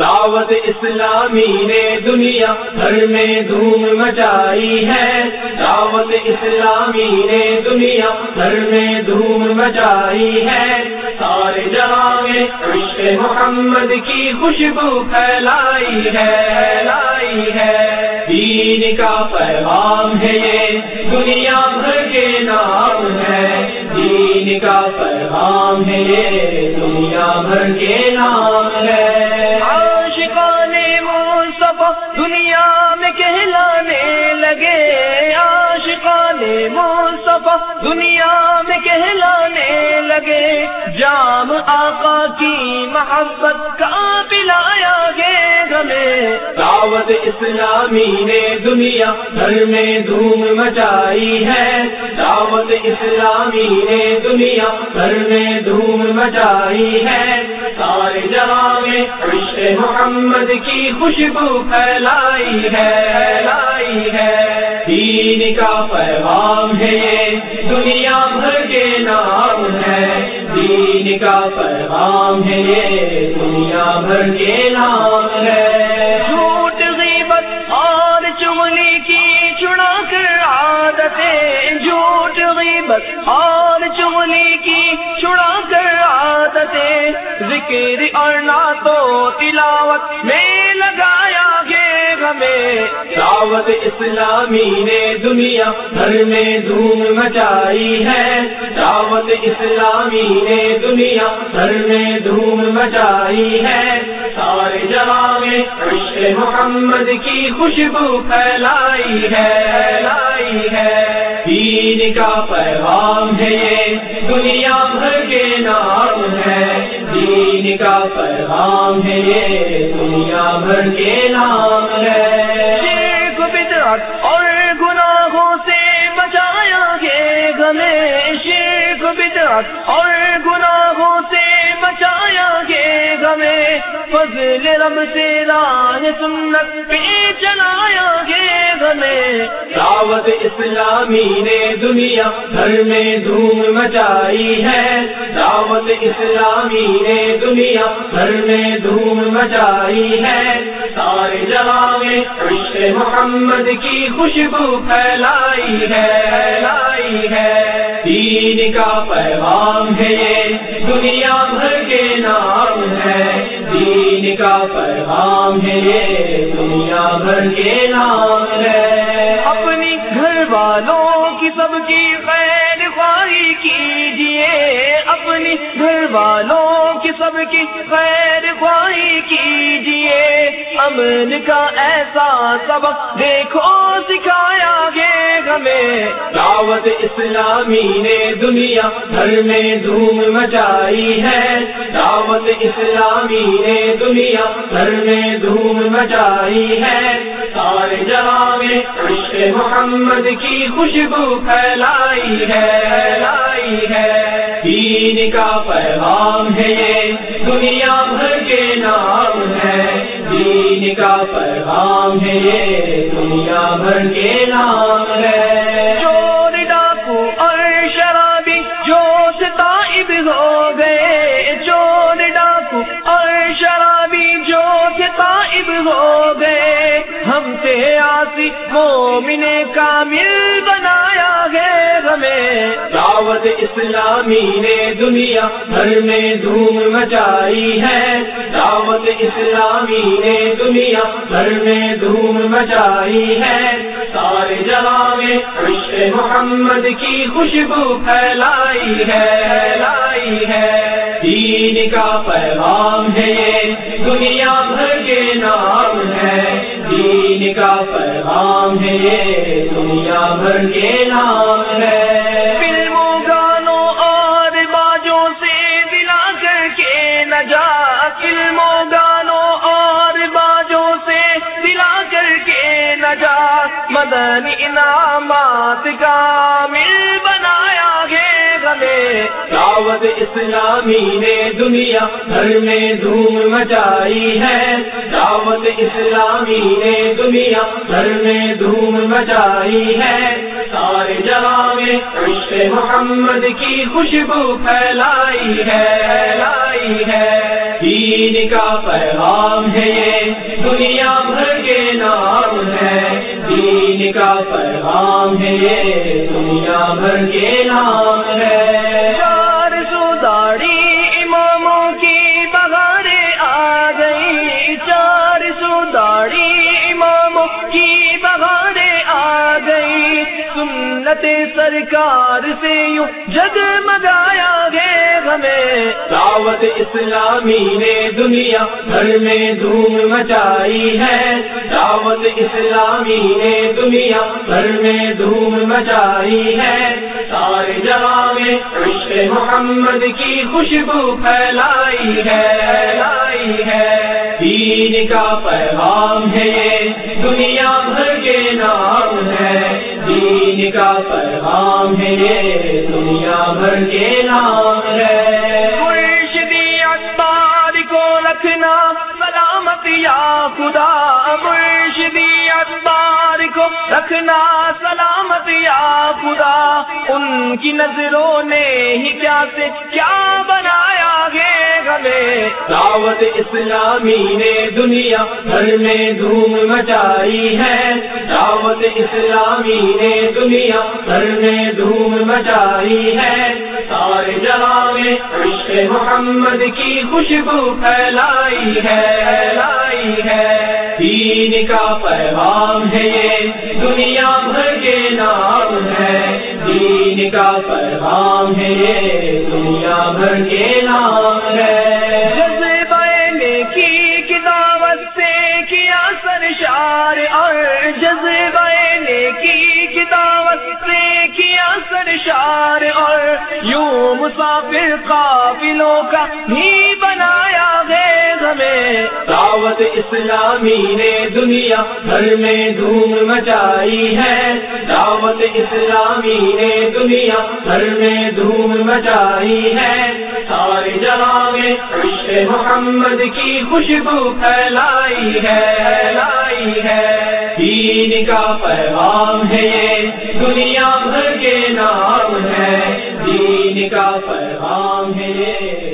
دعوت اسلامی نے دنیا بھر میں دھوم مچائی ہے۔ دعوت اسلامی نے دنیا بھر میں دھوم مچائی ہے۔ سارے جہاں میں عشق محمد کی خوشبو پھیلائی ہے لائی ہے۔ دین کا پیغام ہے یہ، دنیا بھر کے نام ہے۔ دین کا پیغام ہے یہ، دنیا بھر کے نام جام آقا کی محبت کا پلایا گے ہمیں دعوت اسلامی نے دنیا بھر میں دھوم مچائی ہے۔ دعوت اسلامی نے دنیا بھر میں دھوم مچائی ہے۔ سارے جہاں میں عشق محمد کی خوشبو پھیلائی ہے۔ لائی ہے۔ دین کا پیغام ہے۔ دنیا بھر کے نام ہے۔ دین کا پیغام ہے، یہ دنیا بھر کے نام ہے۔ جھوٹ، غیبت اور چملی کی چڑا کر عادتیں۔ جھوٹ، غیبت اور چملی کی چڑا کر عادتیں۔ ذکر اور نہ تو تلاوت میں لگایا ہمیں۔ دعوت اسلامی نے دنیا بھر میں دھوم مچائی ہے۔ دعوت اسلامی نے دنیا بھر میں دھوم مچائی ہے۔ سارے جہاں میں عشق محمد کی خوشبو پھیلائی ہے لائی ہے۔ دین کا پیغام ہے یہ دنیا بھر کے نام ہے۔ دین کا پیغام ہے، دنیا بھر کے نام ہے۔ اور گناہوں سے بچایا گے گلے۔ اور گناہوں سے بچایا گے گلے فضل رب سے راہ سنت پہ چلایا گے گلے دعوت اسلامی نے دنیا بھر میں دھوم مچائی ہے۔ دعوت اسلامی نے دنیا بھر میں دھوم مچائی ہے۔ سارے جہاں میں عشق محمد کی خوشبو پھیلائی ہے لائی ہے۔ دین کا پیغام ہے یہ دنیا بھر کے نام ہے۔ دین کا پیغام ہے یہ دنیا بھر کے نام ہے۔ اپنی گھر والوں کی سب کی خیر خواہی کیجیے اپنی گھر والوں کی سب کی خیر خواہی کیجیے امن کا ایسا سبق دیکھو، سکھایا گے ہمیں دعوت اسلامی نے دنیا بھر میں دھوم مچائی ہے۔ دعوت اسلامی نے دنیا بھر میں دھوم مچائی ہے۔ سارے جہاں میں عشق محمد کی خوشبو پھیلائی ہے لائی ہے۔ دین کا پیغام ہے یہ، دنیا بھر کے نام ہے۔ دین کا پیغام ہے یہ، دنیا بھر کے ہم سے آسی مومن کامل بنایا ہے ہمیں۔ دعوت اسلامی نے دنیا بھر میں دھوم مچائی ہے۔ دعوت اسلامی نے دنیا بھر میں دھوم مچائی ہے۔ سارے جہاں میں عشق محمد کی خوشبو پھیلائی ہے لائی ہے۔ دین کا پیغام ہے دنیا بھر کے نام کا پیغام ہے دنیا بھر کے نام ہے۔ فلموں، گانوں اور باجوں سے دلا کر کے نجا فلموں، گانوں اور باجوں سے دلا کر کے نجا مدن انعامات کا دعوت اسلامی نے دنیا بھر میں دھوم مچائی ہے۔ دعوت اسلامی نے دنیا بھر میں دھوم مچائی ہے۔ سارے جہاں میں عشق محمد کی خوشبو پھیلائی ہے لائی ہے۔ دین کا پیغام ہے یہ، دنیا بھر کے نام ہے۔ دین کا پیغام ہے یہ، دنیا بھر کے نام ہے۔ سنت سرکار سے یوں جگمگایا گے ہمیں۔ دعوت اسلامی نے دنیا بھر میں دھوم مچائی ہے۔ دعوت اسلامی نے دنیا بھر میں دھوم مچائی ہے۔ سارے جہاں میں عشق محمد کی خوشبو پھیلائی ہے۔ پھیلائی ہے۔ دین کا پیغام ہے۔ دنیا بھر کے نام ہے۔ دین کا پیغام ہے، یہ دنیا بھر کے نام ہے۔ مرشدی اخبار کو رکھنا سلامت یا خدا۔ مرشدی اخبار کو رکھنا سلامت یا خدا۔ ان کی نظروں نے ہی کیا سے کیا بنایا گے ہمیں دعوت اسلامی نے دنیا بھر میں دھوم مچائی ہے۔ دعوت اسلامی نے دنیا بھر میں دھوم مچائی ہے۔ سارے جہاں میں عشق محمد کی خوشبو پھیلائی ہے پھیلائی ہے۔ دین کا پیغام ہے یہ، دنیا بھر کے نام ہے۔ دین کا پیغام ہے، یہ دنیا بھر کے نام ہے۔ جذبہ نیکی کی دعوت سے کیا سرشار اور جذبہ نیکی کی دعوت سے کیا سرشار اور یوں مسافر قافلوں کا بھی بنایا گے ہمیں دعوت اسلامی نے دنیا بھر میں دھوم مچائی ہے۔ دعوت اسلامی نے دنیا بھر میں دھوم مچائی ہے۔ سارے جہاں میں عشق محمد کی خوشبو پھیلائی ہے۔ پھیلائی ہے۔ دین کا پیغام ہے یہ۔ دنیا بھر کے نام ہے۔ دین کا پیغام ہے یہ۔